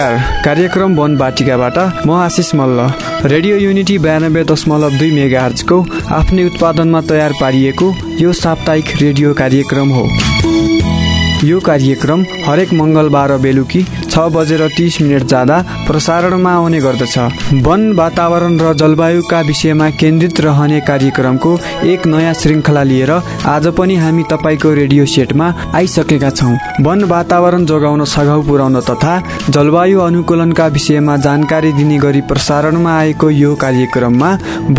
नमस्कार। कार्यक्रम वन बाटिकाबाट म आशिष मल्ल। रेडियो युनिटी बयानब्बे दशमलव दुई मेगा हर्चको आफ्नै उत्पादनमा तयार पारिएको यो साप्ताहिक रेडियो कार्यक्रम हो। यो कार्यक्रम हरेक मङ्गलबार बेलुकी छ बजेर तिस मिनट जाँदा प्रसारणमा आउने गर्दछ। वन वातावरण र जलवायुका विषयमा केन्द्रित रहने कार्यक्रमको एक नयाँ श्रृङ्खला लिएर आज पनि हामी तपाईँको रेडियो सेटमा आइसकेका छौँ। वन वातावरण जोगाउन सघाउ पुर्याउन तथा जलवायु अनुकूलनका विषयमा जानकारी दिने गरी प्रसारणमा आएको यो कार्यक्रममा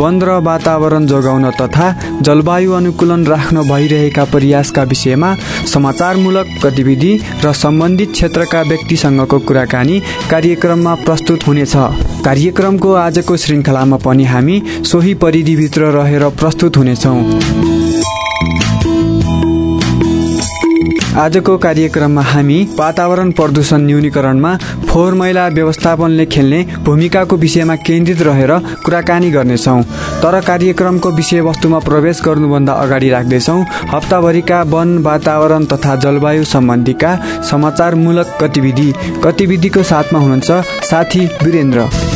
वन र वातावरण जोगाउन तथा जलवायु अनुकूलन राख्न भइरहेका प्रयासका विषयमा समाचारमूलक गतिविधि र सम्बन्धित क्षेत्रका व्यक्तिसँगको कुराकानी कार्यक्रममा प्रस्तुत हुनेछ। कार्यक्रमको आजको श्रृङ्खलामा पनि हामी सोही परिधिभित्र रहेर प्रस्तुत हुनेछौँ। आजको कार्यक्रममा हामी वातावरण प्रदूषण न्यूनीकरणमा फोहोर मैला व्यवस्थापनले खेल्ने भूमिकाको विषयमा केन्द्रित रहेर कुराकानी गर्नेछौँ। तर कार्यक्रमको विषयवस्तुमा प्रवेश गर्नुभन्दा अगाडि राख्दैछौँ हप्ताभरिका वन वातावरण तथा जलवायु सम्बन्धीका समाचारमूलक गतिविधि। गतिविधिको साथमा हुनुहुन्छ साथी वीरेन्द्र।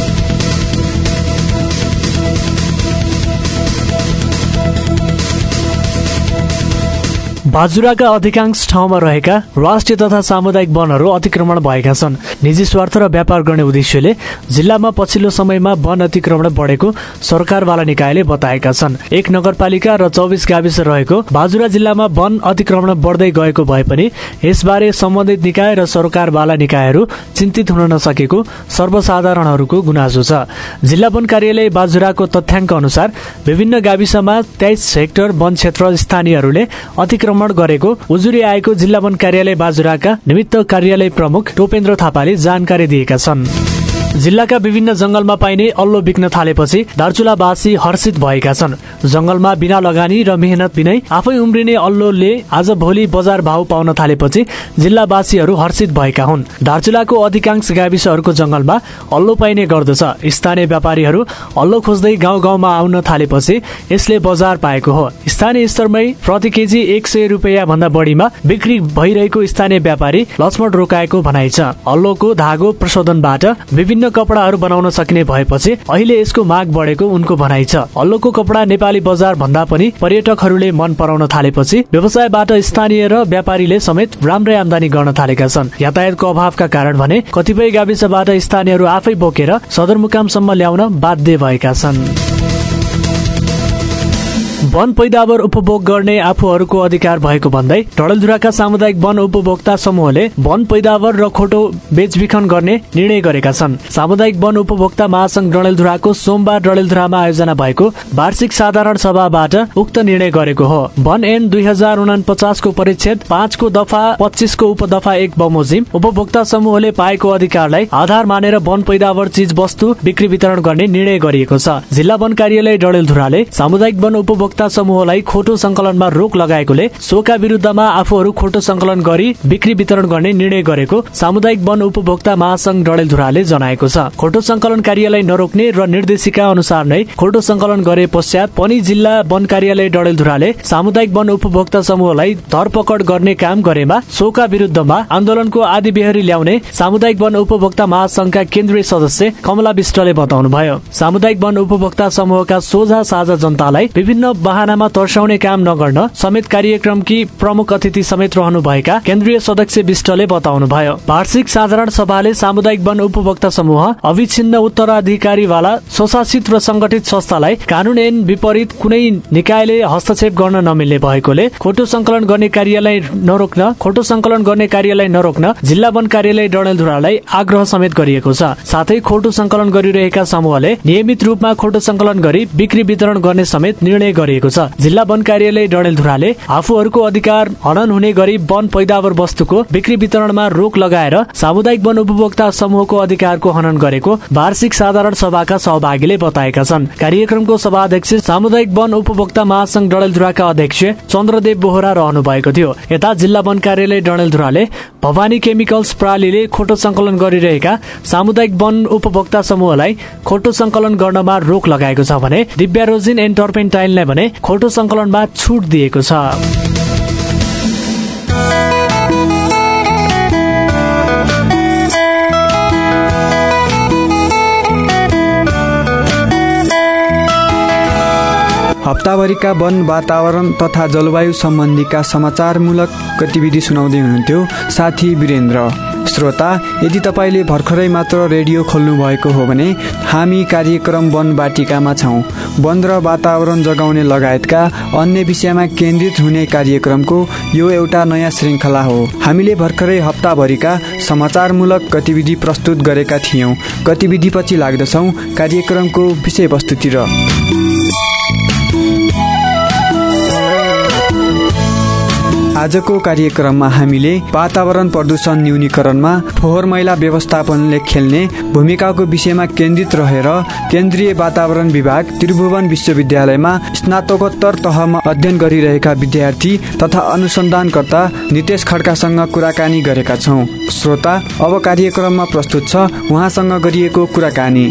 बाजुराका अधिकांश ठाउँमा रहेका राष्ट्रिय तथा सामुदायिक वनहरू अतिक्रमण भएका छन्। निजी स्वार्थ र व्यापार गर्ने उद्देश्यले जिल्लामा पछिल्लो समयमा वन अतिक्रमण बढेको सरकारवाला निकायले बताएका छन्। एक नगरपालिका र चौबिस गाविस रहेको बाजुरा जिल्लामा वन अतिक्रमण बढ्दै गएको भए पनि यसबारे सम्बन्धित निकाय र सरकारवाला निकायहरू चिन्तित हुन नसकेको सर्वसाधारणहरूको गुनासो छ। जिल्ला वन कार्यालय बाजुराको तथ्याङ्क अनुसार विभिन्न गाविसमा तेइस हेक्टर वन क्षेत्र स्थानीयहरूले अतिक्रमण गरेको उजुरी आएको जिल्ला वन कार्यालय बाजुराका निमित्त कार्यालय प्रमुख टोपेन्द्र थापाले जानकारी दिएका छन्। जिल्लाका विभिन्न जंगलमा पाइने अल्लो बिक्न थालेपछि दार्चुलावासी हर्षित भएका छन्। जंगलमा बिना लगानी र मेहनत बिनै आफै उम्रिने अल्लोले आज भोलि बजार भाव पाउन थालेपछि जिल्लावासीहरू हर्षित भएका हुन्। दार्चुलाको अधिकांश गाविसहरूको जंगलमा अल्लो पाइने गर्दछ। स्थानीय व्यापारीहरू अल्लो खोज्दै गाउँ गाउँमा आउन थालेपछि यसले बजार पाएको हो। स्थानीय स्तरमै प्रति केजी एक सय रुपियाँ भन्दा बढीमा बिक्री भइरहेको स्थानीय व्यापारी लक्ष्मण रोकाएको भनाइ छ। अल्लोको धागो प्रशोधनबाट विभिन्न कपडाहरू बनाउन सकिने भएपछि अहिले यसको माग बढेको उनको भनाइ छ। अल्लोको कपडा नेपाली बजार भन्दा पनि पर्यटकहरूले मन पराउन थालेपछि व्यवसायबाट स्थानीय र व्यापारीले समेत राम्रै आमदानी गर्न थालेका छन्। यातायातको अभावका कारण भने कतिपय गाविसबाट स्थानीयहरू आफै बोकेर सदरमुकामसम्म ल्याउन बाध्य भएका छन्। वन पैदावार उपभोग गर्ने आफूहरूको अधिकार भएको भन्दै डडेलधुराका सामुदायिक वन उपभोक्ता समूहले वन पैदावार र खोटो बेचबिखन गर्ने निर्णय गरेका छन्। सामुदायिक वन उपभोक्ता महासंघ डडेलधुराको सोमबार डडेलधुरामा आयोजना भएको वार्षिक साधारण सभाबाट उक्त निर्णय गरेको हो। वन एन दुई हजार उनापचासको परिच्छेद पाँचको दफा पच्चिसको उपदफा एक बमोजिम उपभोक्ता समूहले पाएको अधिकारलाई आधार मानेर वन पैदावार चिज वस्तु बिक्री वितरण गर्ने निर्णय गरिएको छ। जिल्ला वन कार्यालय डडेलधुराले सामुदायिक वन उपभोक्ता समूहलाई खोटो संकलनमा रोक लगाएकोले सोका विरुद्धमा आफूहरू खोटो संकलन गरी बिक्री वितरण गर्ने निर्णय गरेको सामुदायिक वन उपभोक्ता महासंघ डडेलधुराले जनाएको छ। खोटो संकलन कार्यलाई नरोक्ने र निर्देशिका अनुसार नै खोटो संकलन गरे पश्चात पनि जिल्ला वन कार्यालय डडेलधुराले सामुदायिक वन उपभोक्ता समूहलाई धरपकड गर्ने काम गरेमा सोका विरुद्धमा आन्दोलनको आदि बेहरी ल्याउने सामुदायिक वन उपभोक्ता महासंघका केन्द्रीय सदस्य कमला विष्टले बताउनुभयो। सामुदायिक वन उपभोक्ता समूहका सोझा साझा जनतालाई विभिन्न बहानामा तर्साउने काम नगर्न समेत कार्यक्रमकी प्रमुख अतिथि समेत रहनुभएका केन्द्रीय सदस्य विष्टले बताउनुभयो। वार्षिक साधारण सभाले सामुदायिक वन उपभोक्ता समूह अविच्छिन्न उत्तराधिकारीवाला स्वशासित र संगठित संस्थालाई कानून ऐन विपरीत कुनै निकायले हस्तक्षेप गर्न नमिल्ने भएकोले खोटो संकलन गर्ने कार्यलाई नरोक्न खोटो संकलन गर्ने कार्यलाई नरोक्न जिल्ला वन कार्यालय डडेलधुरालाई आग्रह समेत गरिएको छ। साथै खोटो संकलन गरिरहेका समूहले नियमित रूपमा खोटो संकलन गरी बिक्री वितरण गर्ने समेत निर्णय गरिएको छ। जिल्ला वन कार्यालय डडेलधुराले आफूहरूको अधिकार हनन हुने गरी वन पैदावार वस्तुको बिक्री वितरणमा रोक लगाएर सामुदायिक वन उपभोक्ता समूहको अधिकारको हनन गरेको वार्षिक साधारण सभाका सहभागीले बताएका छन्। कार्यक्रमको सभाध्यक्ष सामुदायिक वन उपभोक्ता महासंघ डडेलधुराका अध्यक्ष चन्द्रदेव बोहरा रहनु भएको थियो। यता जिल्ला वन कार्यालय डडेलधुराले भवानी केमिकल्स प्रणालीले खोटो संकलन गरिरहेका सामुदायिक वन उपभोक्ता समूहलाई खोटो संकलन गर्नमा रोक लगाएको छ भने दिव्यारोजिन एन्ड टर्पेन्टाइनलाई खोटो सङ्कलनमा छुट दिएको छ। हप्ताभरिका वन वातावरण तथा जलवायु सम्बन्धीका समाचारमूलक गतिविधि सुनाउँदै हुनुहुन्थ्यो साथी वीरेन्द्र। श्रोता यदि तपाईँले भर्खरै मात्र रेडियो खोल्नु भएको हो भने हामी कार्यक्रम वन बाटिकामा छौँ। वन र वातावरण जगाउने लगायतका अन्य विषयमा केन्द्रित हुने कार्यक्रमको यो एउटा नयाँ श्रृङ्खला हो। हामीले भर्खरै हप्ताभरिका समाचारमूलक गतिविधि प्रस्तुत गरेका थियौँ। गतिविधिपछि लाग्दछौँ कार्यक्रमको विषयवस्तुतिर। आजको कार्यक्रममा हामीले वातावरण प्रदूषण न्यूनीकरणमा फोहोर मैला व्यवस्थापनले खेल्ने भूमिकाको विषयमा केन्द्रित रहेर केन्द्रीय वातावरण विभाग त्रिभुवन विश्वविद्यालयमा स्नातकोत्तर तहमा अध्ययन गरिरहेका विद्यार्थी तथा अनुसन्धानकर्ता नितेश खड्कासँग कुराकानी गरेका छौँ। श्रोता अब कार्यक्रममा प्रस्तुत छ उहाँसँग गरिएको कुराकानी।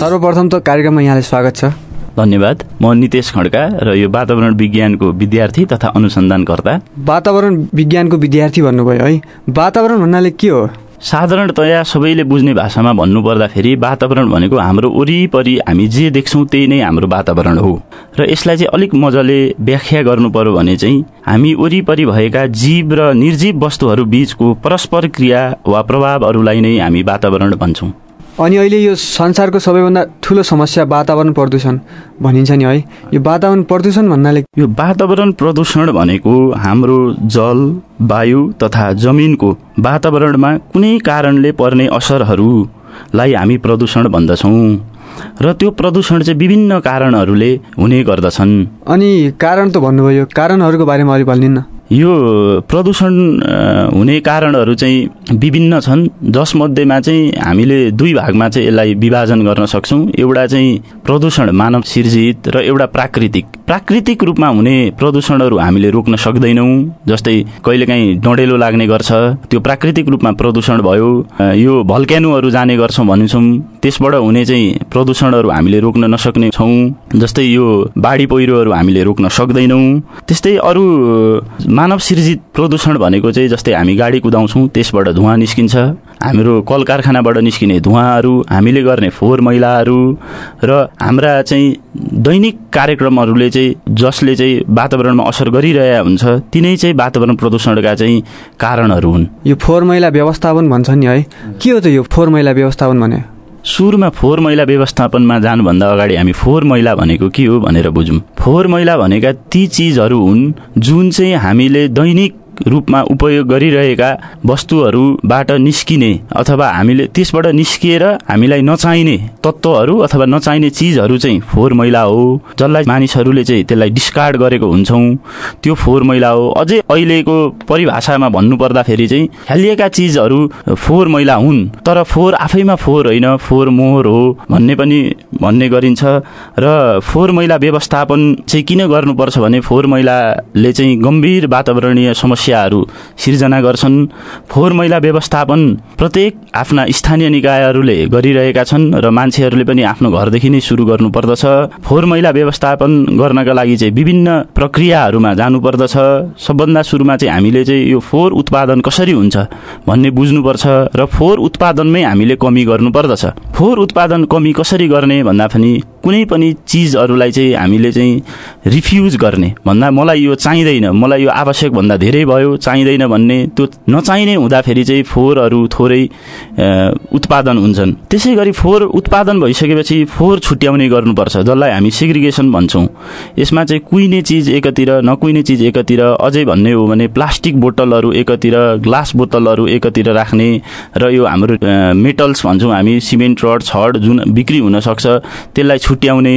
सर्वप्रथम त कार्यक्रममा यहाँलाई स्वागत छ। धन्यवाद। म नितेश खड्का र यो वातावरण विज्ञानको विद्यार्थी तथा अनुसन्धानकर्ता वातावरण विज्ञानको विद्यार्थी भन्नुभयो है। वातावरण भन्नाले के हो? साधारणतया सबैले बुझ्ने भाषामा भन्नुपर्दाखेरि वातावरण भनेको हाम्रो वरिपरि हामी जे देख्छौँ त्यही नै हाम्रो वातावरण हो। र यसलाई चाहिँ अलिक मजाले व्याख्या गर्नु पर्यो भने चाहिँ हामी वरिपरि भएका जीव र निर्जीव वस्तुहरू बीचको परस्पर क्रिया वा प्रभावहरूलाई नै हामी वातावरण भन्छौँ। अनि अहिले यो संसारको सबैभन्दा ठुलो समस्या वातावरण प्रदूषण भनिन्छ नि है। यो वातावरण प्रदूषण भन्नाले यो वातावरण प्रदूषण भनेको हाम्रो जल वायु तथा जमिनको वातावरणमा कुनै कारणले पर्ने असरहरूलाई हामी प्रदूषण भन्दछौँ र त्यो प्रदूषण चाहिँ विभिन्न कारणहरूले हुने गर्दछन्। अनि कारण त भन्नुभयो कारणहरूको बारेमा अलिक भनिदिनु यो प्रदूषण हुने कारणहरू चाहिँ विभिन्न छन्। जसमध्येमा चाहिँ हामीले दुई भागमा चाहिँ यसलाई विभाजन गर्न सक्छौँ। एउटा चाहिँ प्रदूषण मानव सिर्जित र एउटा प्राकृतिक। प्राकृतिक रूपमा हुने प्रदूषणहरू हामीले रोक्न सक्दैनौँ। जस्तै कहिलेकाहीँ डडेलो लाग्ने गर्छ। त्यो प्राकृतिक रूपमा प्रदूषण भयो। यो भल्क्यानोहरू जाने गर्छौँ भन्छौँ त्यसबाट हुने चाहिँ प्रदूषणहरू हामीले रोक्न नसक्ने छौँ जस्तै यो बाढी पहिरोहरू हामीले रोक्न सक्दैनौँ। त्यस्तै अरू मानव सिर्जित प्रदूषण भनेको चाहिँ जस्तै हामी गाडी कुदाउँछौँ त्यसबाट धुवा निस्किन्छ। हाम्रो कल कारखानाबाट निस्किने धुवाहरू हामीले गर्ने फोहोर मैलाहरू र हाम्रा चाहिँ दैनिक कार्यक्रमहरूले चाहिँ जसले चाहिँ वातावरणमा असर गरिरहेका हुन्छ तिनै चाहिँ वातावरण प्रदूषणका चाहिँ कारणहरू हुन्। यो फोहोर मैला व्यवस्थापन भन्छ नि है। के हो त यो फोहोर मैला व्यवस्थापन भने? सुरुमा फोहोर मैला व्यवस्थापनमा जानुभन्दा अगाडि हामी फोहोर मैला भनेको के हो भनेर बुझौँ। फोहोर मैला भनेका ती चिजहरू हुन् जुन चाहिँ हामीले दैनिक रूपमा उपयोग गरिरहेका वस्तुहरूबाट निस्किने अथवा हामीले त्यसबाट निस्किएर हामीलाई नचाहिने तत्त्वहरू अथवा नचाहिने चिजहरू चाहिँ फोहोर मैला हो जसलाई मानिसहरूले चाहिँ त्यसलाई डिस्कार्ड गरेको हुन्छौँ। त्यो फोहोर मैला हो। अझै अहिलेको परिभाषामा भन्नुपर्दाखेरि चाहिँ हालिएका चिजहरू फोहोर मैला हुन् तर फोहोर आफैमा फोहोर होइन फोहोर मोहोर हो भन्ने पनि भन्ने गरिन्छ। र फोहोर मैला व्यवस्थापन चाहिँ किन गर्नुपर्छ भने फोहोर मैलाले चाहिँ गम्भीर वातावरणीय समस्या समस्याहरू सिर्जना गर्छन्। फोहोर मैला व्यवस्थापन प्रत्येक आफ्ना स्थानीय निकायहरूले गरिरहेका छन् र मान्छेहरूले पनि आफ्नो घरदेखि नै सुरु गर्नुपर्दछ। फोहोर मैला व्यवस्थापन गर्नका लागि चाहिँ विभिन्न प्रक्रियाहरूमा जानुपर्दछ। सबभन्दा सुरुमा चाहिँ हामीले चाहिँ यो फोहोर उत्पादन कसरी हुन्छ भन्ने बुझ्नुपर्छ र फोहोर उत्पादनमै हामीले कमी गर्नुपर्दछ। फोहोर उत्पादन कमी कसरी गर्ने भन्दा पनि कुनै पनि चिजहरूलाई चाहिँ हामीले चाहिँ रिफ्युज गर्ने। भन्दा मलाई यो चाहिँदैन। मलाई यो आवश्यक भन्दा धेरै भयो चाहिँदैन भन्ने। त्यो नचाहिने हुँदाखेरि चाहिँ फोहोरहरू थोरै उत्पादन हुन्छन्। त्यसै गरी फोहोर उत्पादन भइसकेपछि फोहोर छुट्याउने गर्नुपर्छ जसलाई हामी सिग्रिगेसन भन्छौँ। यसमा चाहिँ कुहिने चिज एकतिर नकुहिने चिज एकतिर अझै भन्ने हो भने प्लास्टिक बोतलहरू एकतिर ग्लास बोतलहरू एकतिर राख्ने र यो हाम्रो मेटल्स भन्छौँ हामी सिमेन्ट रड छड जुन बिक्री हुनसक्छ त्यसलाई छुट्याउने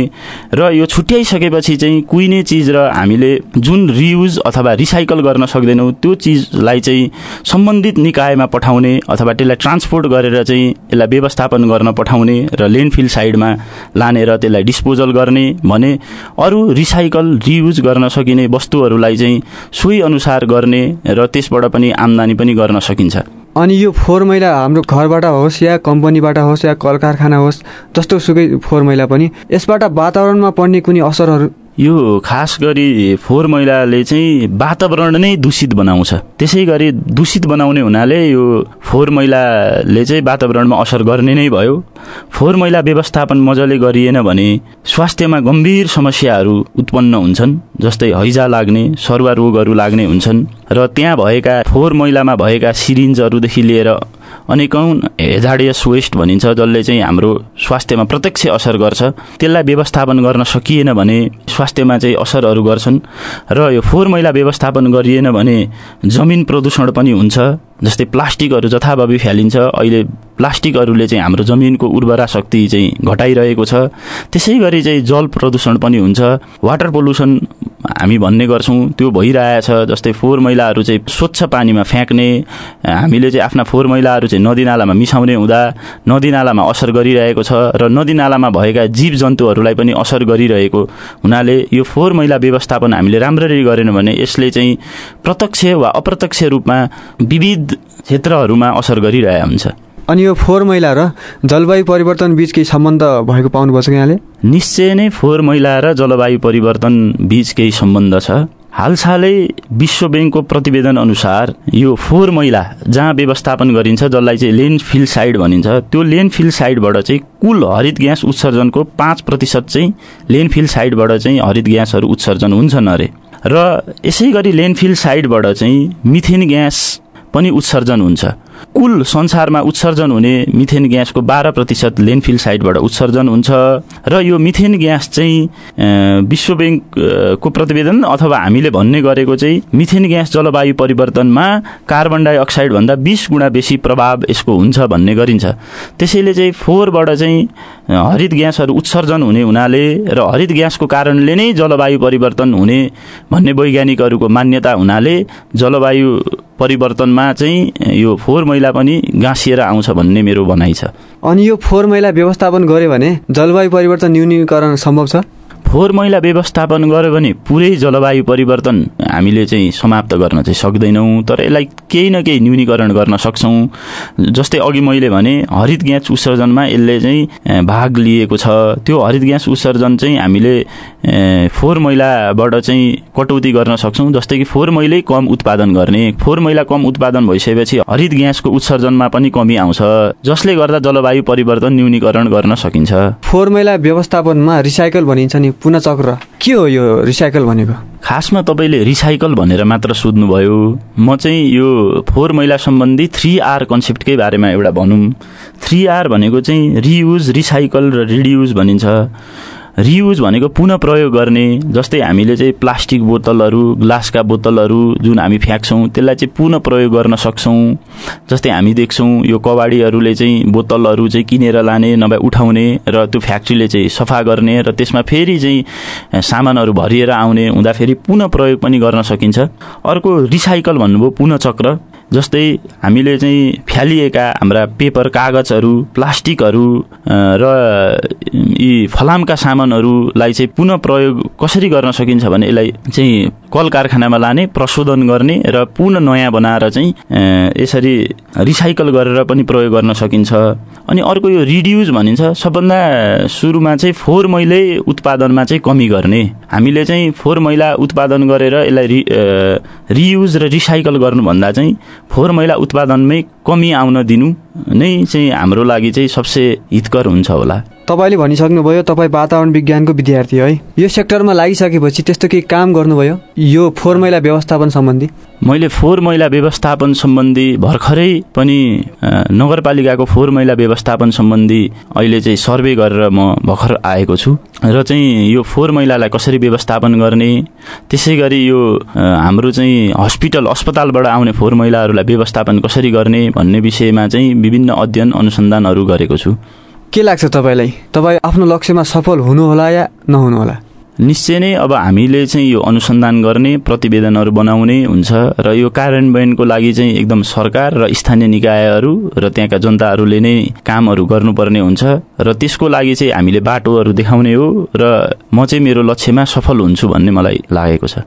र यो छुट्याइसकेपछि चाहिँ कुहिने चिज र हामीले जुन रियुज अथवा रिसाइकल गर्न सक्दैनौँ त्यो चिजलाई चाहिँ सम्बन्धित निकायमा पठाउने अथवा त्यसलाई ट्रान्सपोर्ट गरेर चाहिँ यसलाई व्यवस्थापन गर्न पठाउने र ल्यान्डफिल साइडमा लानेर त्यसलाई डिस्पोजल गर्ने भने अरू रिसाइकल रियुज गर्न सकिने वस्तुहरूलाई चाहिँ सोही अनुसार गर्ने र त्यसबाट पनि आम्दानी पनि गर्न सकिन्छ। अनि यो फोहोर मैला हाम्रो घरबाट होस् या कम्पनीबाट होस् या कल कारखाना होस् जस्तो सुकै फोहोर मैला पनि यसबाट वातावरणमा पर्ने कुनै असरहरू यो खास गरी फोहोर मैलाले चाहिँ वातावरण नै दूषित बनाउँछ। त्यसै गरी दूषित बनाउने हुनाले यो फोहोर मैलाले चाहिँ वातावरणमा असर गर्ने नै भयो। फोहोर मैला व्यवस्थापन मजाले गरिएन भने स्वास्थ्यमा गम्भीर समस्याहरू उत्पन्न हुन्छन् जस्तै हैजा लाग्ने सरुवा रोगहरू लाग्ने हुन्छन् र त्यहाँ भएका फोहोर मैलामा भएका सिरिन्जहरूदेखि लिएर अनेकौँ हेजाडियस वेस्ट भनिन्छ जसले चाहिँ हाम्रो स्वास्थ्यमा प्रत्यक्ष असर गर्छ त्यसलाई व्यवस्थापन गर्न सकिएन भने स्वास्थ्यमा चाहिँ असरहरू गर्छन्। र यो फोहोर मैला व्यवस्थापन गरिएन भने जमिन प्रदूषण पनि हुन्छ। जस्तै प्लास्टिकहरू जथाभावी फ्यालिन्छ अहिले प्लास्टिकहरूले चाहिँ हाम्रो जमिनको उर्वरा शक्ति चाहिँ घटाइरहेको छ। त्यसै गरी चाहिँ जल प्रदूषण पनि हुन्छ। वाटर पोल्युसन हामी भन्ने गर्छौँ त्यो भइरहेछ जस्तै फोहोर मैलाहरू चाहिँ स्वच्छ पानीमा फ्याँक्ने हामीले चाहिँ आफ्ना फोहोर मैलाहरू चाहिँ नदीनालामा मिसाउने हुँदा नदीनालामा असर गरिरहेको छ र नदीनालामा भएका जीव जन्तुहरूलाई पनि असर गरिरहेको हुनाले यो फोहोर मैला व्यवस्थापन हामीले राम्ररी गरेन भने यसले चाहिँ प्रत्यक्ष वा अप्रत्यक्ष रूपमा विविध क्षेत्रहरूमा असर गरिरहेको हुन्छ। अनि यो फोहोर मैला र जलवायु परिवर्तन बिच केही सम्बन्ध भएको पाउनुपर्छ यहाँले? निश्चय नै फोहोर मैला र जलवायु परिवर्तन बिच केही सम्बन्ध छ। हालसालै विश्व ब्याङ्कको प्रतिवेदन अनुसार यो फोहोर मैला जहाँ व्यवस्थापन गरिन्छ जसलाई चाहिँ लेन फिल साइड भनिन्छ त्यो लेन फिल साइडबाट चाहिँ कुल हरित ग्यास उत्सर्जनको पाँच प्रतिशत चाहिँ लेन फिल साइडबाट चाहिँ हरित ग्यासहरू उत्सर्जन हुन्छन् अरे। र यसै गरी लेनफिल साइडबाट चाहिँ मिथेन ग्यास पनि उत्सर्जन हुन्छ। कुल संसारमा उत्सर्जन हुने मिथेन ग्यासको बाह्र प्रतिशत लेनफिल साइडबाट उत्सर्जन हुन्छ र यो मिथेन ग्यास चाहिँ विश्व ब्याङ्कको प्रतिवेदन अथवा हामीले भन्ने गरेको चाहिँ मिथेन ग्यास जलवायु परिवर्तनमा कार्बन डाइअक्साइडभन्दा बिस गुणा बेसी प्रभाव यसको हुन्छ भन्ने गरिन्छ। त्यसैले चाहिँ फोहोरबाट चाहिँ हरित ग्यासहरू उत्सर्जन हुने हुनाले र हरित ग्यासको कारणले नै जलवायु परिवर्तन हुने भन्ने वैज्ञानिकहरूको मान्यता हुनाले जलवायु परिवर्तनमा चाहिँ यो फोहोर मैला पनि गाँसिएर आउँछ भन्ने मेरो भनाइ छ। अनि यो फोहोर मैला व्यवस्थापन गर्यो भने जलवायु परिवर्तन न्यूनीकरण सम्भव छ? फोहोर मैला व्यवस्थापन गर्यो भने पुरै जलवायु परिवर्तन हामीले चाहिँ समाप्त गर्न चाहिँ सक्दैनौँ। तर यसलाई केही न केही न्यूनीकरण गर्न सक्छौँ। जस्तै अघि मैले भने हरित ग्यास उत्सर्जनमा यसले चाहिँ भाग लिएको छ। त्यो हरित ग्यास उत्सर्जन चाहिँ हामीले फोहोर मैलाबाट चाहिँ कटौती गर्न सक्छौँ। जस्तै कि फोहोर मैलै कम उत्पादन गर्ने। फोहोर मैला कम उत्पादन भइसकेपछि हरित ग्यासको उत्सर्जनमा पनि कमी आउँछ। जसले गर्दा जलवायु परिवर्तन न्यूनीकरण गर्न सकिन्छ। फोहोर मैला व्यवस्थापनमा रिसाइकल भनिन्छ नि। पुनः चक्र। के हो यो रिसाइकल भनेको? खासमा तपाईँले रिसाइकल भनेर मात्र सोध्नुभयो। म चाहिँ यो फोहोर मैला सम्बन्धी थ्री आर कन्सेप्टकै बारेमा एउटा भनौँ। थ्री आर भनेको चाहिँ रियुज रिसाइकल र रिड्युज भनिन्छ। रियुज भनेको पुनः प्रयोग गर्ने जस्तै हामीले चाहिँ प्लास्टिक बोतलहरू ग्लासका बोतलहरू जुन हामी फ्याँक्छौँ त्यसलाई चाहिँ पुनः प्रयोग गर्न सक्छौँ। जस्तै हामी देख्छौँ यो कबाडीहरूले चाहिँ बोतलहरू चाहिँ किनेर लाने नभए उठाउने र त्यो फ्याक्ट्रीले चाहिँ सफा गर्ने र त्यसमा फेरि चाहिँ सामानहरू भरिएर आउने हुँदाखेरि पुनः प्रयोग पनि गर्न सकिन्छ। अर्को रिसाइकल भन्नुभयो पुनः चक्र। जस्तै हामीले चाहिँ फ्यालिएका हाम्रा पेपर कागजहरू प्लास्टिकहरू र यी फलामका सामानहरूलाई चाहिँ पुनः प्रयोग कसरी गर्न सकिन्छ भने यसलाई चाहिँ कल कारखानामा लाने प्रशोधन गर्ने र पुनः नयाँ बनाएर चाहिँ यसरी रिसाइकल गरेर पनि प्रयोग गर्न सकिन्छ। अनि अर्को यो रिड्युज भनिन्छ सबभन्दा सुरुमा चाहिँ फोहोर मैलै उत्पादनमा चाहिँ कमी गर्ने। हामीले चाहिँ फोहोर मैला उत्पादन गरेर यसलाई रि रियुज र रिसाइकल गर्नुभन्दा चाहिँ फोहोर मैला उत्पादनमै कमी आउन दिनु नै चाहिँ हाम्रो लागि चाहिँ सबसे हितकर हुन्छ होला। तपाईँले भनिसक्नुभयो तपाईँ वातावरण विज्ञानको विद्यार्थी है। यो सेक्टरमा लागिसकेपछि त्यस्तो केही काम गर्नुभयो? यो फोहोर मैला व्यवस्थापन सम्बन्धी? मैले फोहोर मैला व्यवस्थापन सम्बन्धी भर्खरै पनि नगरपालिकाको फोहोर मैला व्यवस्थापन सम्बन्धी अहिले चाहिँ सर्वे गरेर म भर्खर आएको छु। र चाहिँ यो फोहोर मैलालाई कसरी व्यवस्थापन गर्ने त्यसै गरी यो हाम्रो चाहिँ हस्पिटल अस्पतालबाट आउने फोहोर मैलाहरूलाई व्यवस्थापन कसरी गर्ने भन्ने विषयमा चाहिँ विभिन्न अध्ययन अनुसन्धानहरू गरेको छु। के लाग्छ तपाईँलाई? तपाईँ आफ्नो लक्ष्यमा सफल हुनुहोला या नहुनुहोला? निश्चय नै अब हामीले चाहिँ यो अनुसन्धान गर्ने प्रतिवेदनहरू बनाउने हुन्छ र यो कार्यान्वयनको लागि चाहिँ एकदम सरकार र स्थानीय निकायहरू र त्यहाँका जनताहरूले नै कामहरू गर्नुपर्ने हुन्छ र त्यसको लागि चाहिँ हामीले बाटोहरू देखाउने हो र म चाहिँ मेरो लक्ष्यमा सफल हुन्छु भन्ने मलाई लागेको छ।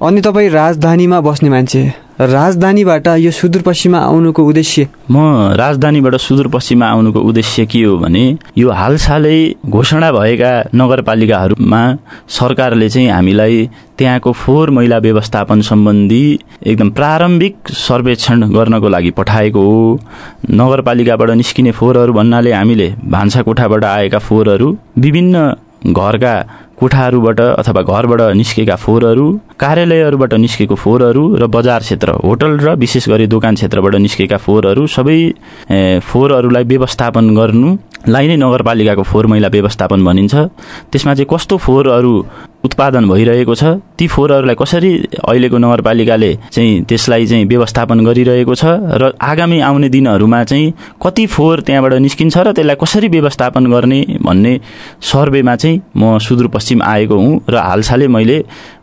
अनि तपाईँ राजधानीमा बस्ने मान्छे? राजधानीबाट यो सुदूरपश्चिममा आउनुको उद्देश्य? म राजधानीबाट सुदूरपश्चिममा आउनुको उद्देश्य के हो भने यो हालसालै घोषणा भएका नगरपालिकाहरूमा सरकारले चाहिँ हामीलाई त्यहाँको फोहोर मैला व्यवस्थापन सम्बन्धी एकदम प्रारम्भिक सर्वेक्षण गर्नको लागि पठाएको हो। नगरपालिकाबाट निस्किने फोहोरहरू भन्नाले हामीले भान्सा कोठाबाट आएका फोहोरहरू विभिन्न घरका कोठाहरूबाट अथवा घरबाट निस्केका फोहोरहरू कार्यालयहरूबाट निस्केको फोहोरहरू र बजार क्षेत्र होटल र विशेष गरी दोकान क्षेत्रबाट निस्केका फोहोरहरू सबै फोहोरहरूलाई व्यवस्थापन गर्नुलाई नै नगरपालिकाको फोहोर मैला व्यवस्थापन भनिन्छ। त्यसमा चाहिँ कस्तो फोहोरहरू उत्पादन भइरहेको छ। ती फोहोरहरूलाई कसरी अहिलेको नगरपालिकाले चाहिँ त्यसलाई चाहिँ व्यवस्थापन गरिरहेको छ र आगामी आउने दिनहरूमा चाहिँ कति फोहोर त्यहाँबाट निस्किन्छ र त्यसलाई कसरी व्यवस्थापन गर्ने भन्ने सर्वेमा चाहिँ म सुदूरपश्चिम आएको हुँ र हालसालै मैले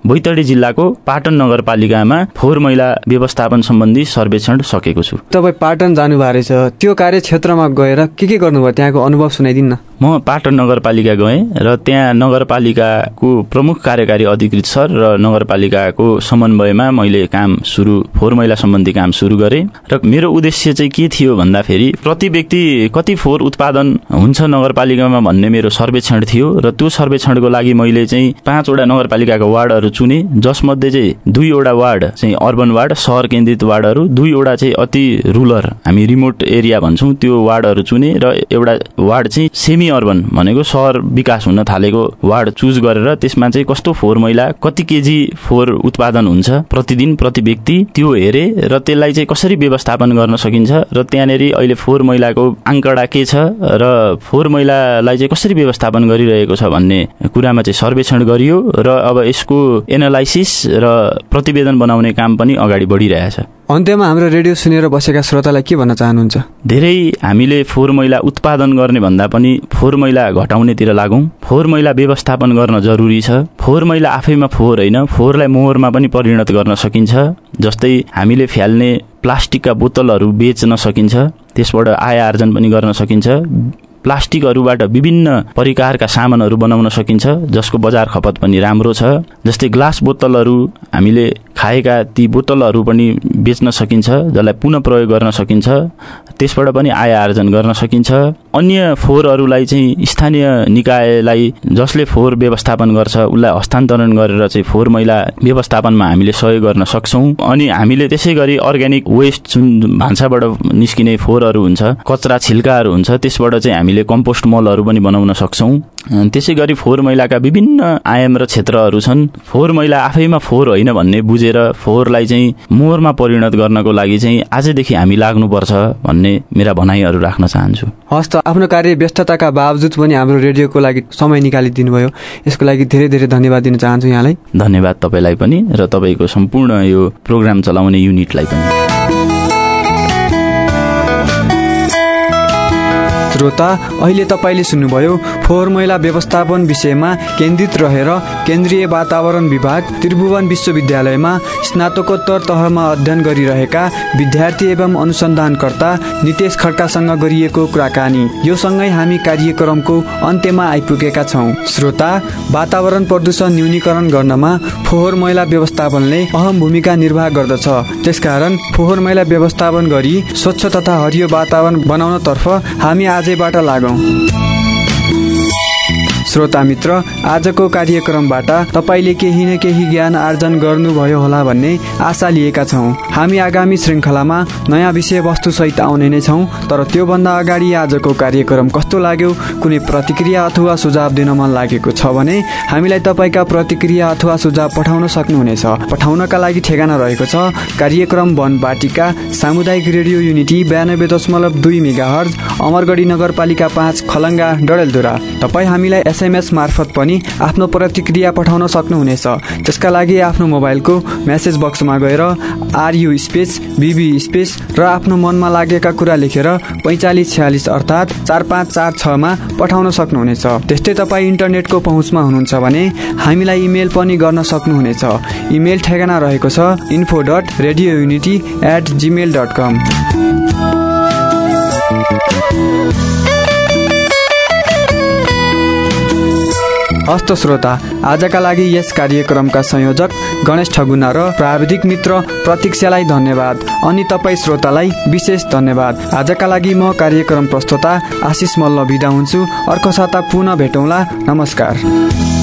बैतडी जिल्लाको पाटन नगरपालिकामा फोहोर मैला व्यवस्थापन सम्बन्धी सर्वेक्षण सकेको छु। तपाईँ पाटन जानुभएको रहेछ। त्यो कार्यक्षेत्रमा गएर के के गर्नुभयो? त्यहाँको अनुभव सुनाइदिन्न। म पाटन नगरपालिका गएँ र त्यहाँ नगरपालिकाको प्रमुख कार्यकारी अधिकृत सर र नगरपालिकाको समन्वयमा मैले काम सुरु फोहोर मैला सम्बन्धी काम सुरु गरेँ र मेरो उद्देश्य चाहिँ के थियो भन्दाखेरि प्रति व्यक्ति कति फोहोर उत्पादन हुन्छ नगरपालिकामा भन्ने मेरो सर्वेक्षण थियो र त्यो सर्वेक्षणको लागि मैले चाहिँ पाँचवटा नगरपालिकाको वार्डहरू चुने जसमध्ये चाहिँ दुईवटा वार्ड चाहिँ अर्बन वार्ड सहर केन्द्रित वार्डहरू दुईवटा चाहिँ अति रुरल हामी रिमोट एरिया भन्छौँ त्यो वार्डहरू चुने र एउटा वार्ड चाहिँ सेमी अर्बन भनेको सहर विकास हुन थालेको वार्ड चुज गरेर त्यसमा चाहिँ कस्तो फोहोर मैला कति केजी फोहोर उत्पादन हुन्छ प्रतिदिन प्रति व्यक्ति त्यो हेरे र त्यसलाई चाहिँ कसरी व्यवस्थापन गर्न सकिन्छ र त्यहाँनिर अहिले फोहोर मैलाको आङ्कडा के छ र फोहोर मैलालाई चाहिँ कसरी व्यवस्थापन गरिरहेको छ भन्ने कुरामा चाहिँ सर्वेक्षण गरियो र अब यसको एनालाइसिस र प्रतिवेदन बनाउने काम पनि अगाडि बढिरहेछ। अन्त्यमा हाम्रो रेडियो सुनेर बसेका श्रोतालाई के भन्न चाहनुहुन्छ? धेरै हामीले फोहोर मैला उत्पादन गर्ने भन्दा पनि फोहोर मैला घटाउनेतिर लागौँ। फोहोर मैला व्यवस्थापन गर्न जरुरी छ। फोहोर मैला आफैमा फोहोर होइन फोहोरलाई मोहोरमा पनि परिणत गर्न सकिन्छ जस्तै हामीले फ्याल्ने प्लास्टिकका बोतलहरू बेच्न सकिन्छ त्यसबाट आय आर्जन पनि गर्न सकिन्छ। प्लास्टिकहरूबाट विभिन्न परिकारका सामानहरू बनाउन सकिन्छ जसको बजार खपत पनि राम्रो छ। जस्तै ग्लास बोतलहरू हामीले खाएका ती बोतलहरू पनि बेच्न सकिन्छ जसलाई पुनः प्रयोग गर्न सकिन्छ। त्यसबाट पनि आय आर्जन गर्न सकिन्छ। अन्य फोहोरहरूलाई चाहिँ स्थानीय निकायलाई जसले फोहोर व्यवस्थापन गर्छ उसलाई हस्तान्तरण गरेर चाहिँ फोहोर मैला व्यवस्थापनमा हामीले सहयोग गर्न सक्छौँ। अनि हामीले त्यसै गरी अर्ग्यानिक वेस्ट जुन भान्साबाट निस्किने फोहोरहरू हुन्छ कचरा छिल्काहरू हुन्छ त्यसबाट चाहिँ हामीले कम्पोस्ट मलहरू पनि बनाउन सक्छौँ। त्यसै गरी फोहोर मैलाका विभिन्न आयाम र क्षेत्रहरू छन्। फोहोर मैला आफैमा फोहोर होइन भन्ने बुझेर फोहोरलाई चाहिँ मोहरमा परिणत गर्नको लागि चाहिँ आजदेखि हामी लाग्नुपर्छ भन्ने मेरा भनाइहरू राख्न चाहन्छु। हस् त आफ्नो कार्य व्यस्तताका बावजुद पनि हाम्रो रेडियोको लागि समय निकालिदिनु भयो यसको लागि धेरै धेरै धन्यवाद दिन चाहन्छु यहाँलाई। धन्यवाद तपाईँलाई पनि र तपाईँको सम्पूर्ण यो प्रोग्राम चलाउने युनिटलाई पनि। श्रोता अहिले तपाईँले सुन्नुभयो फोहोर मैला व्यवस्थापन विषयमा केन्द्रित रहेर केन्द्रीय वातावरण विभाग त्रिभुवन विश्वविद्यालयमा स्नातकोत्तर तहमा अध्ययन गरिरहेका विद्यार्थी एवं अनुसन्धानकर्ता नितेश खड्कासँग गरिएको कुराकानी। यो सँगै हामी कार्यक्रमको अन्त्यमा आइपुगेका छौँ। श्रोता वातावरण प्रदूषण न्यूनीकरण गर्नमा फोहोर मैला व्यवस्थापनले अहम भूमिका निर्वाह गर्दछ। त्यसकारण फोहोर मैला व्यवस्थापन गरी स्वच्छ तथा हरियो वातावरण बनाउनतर्फ हामी आज आजैबाट लागौँ। श्रोता मित्र आजको कार्यक्रमबाट तपाईँले केही न केही ज्ञान आर्जन गर्नुभयो होला भन्ने आशा लिएका छौँ। हामी आगामी श्रृङ्खलामा नयाँ विषयवस्तु सहित आउने नै छौँ तर त्योभन्दा अगाडि आजको कार्यक्रम कस्तो लाग्यो कुनै प्रतिक्रिया अथवा सुझाव दिन मन लागेको छ भने हामीलाई तपाईँका प्रतिक्रिया अथवा सुझाव पठाउन सक्नुहुनेछ। पठाउनका लागि ठेगाना रहेको छ कार्यक्रम वन बाटिका सामुदायिक रेडियो युनिटी बयानब्बे दशमलव दुई मेगा हर्ज अमरगढी नगरपालिका पाँच खलङ्गा डडेलधुरा। तपाईँ हामीलाई एसएमएस मार्फत पनि आफ्नो प्रतिक्रिया पठाउन सक्नुहुनेछ। त्यसका लागि आफ्नो मोबाइलको मेसेज बक्समा गएर आरयु स्पेस बिबी स्पेस र आफ्नो मनमा लागेका कुरा लेखेर पैँचालिस छ्यालिस अर्थात् चार पाँच चार छमा पठाउन सक्नुहुनेछ। त्यस्तै तपाईँ इन्टरनेटको पहुँचमा हुनुहुन्छ भने हामीलाई इमेल पनि गर्न सक्नुहुनेछ। इमेल ठेगाना रहेको छ info dot radio unity at gmail dot com हस्त श्रोता आजका लागि यस कार्यक्रमका संयोजक गणेश ठगुना र प्राविधिक मित्र प्रतीक्षालाई धन्यवाद। अनि तपाईँ श्रोतालाई विशेष धन्यवाद। आजका लागि म कार्यक्रम प्रस्तुता आशिष मल्ल बिदा हुन्छु। अर्को साता पुनः भेटौँला। नमस्कार।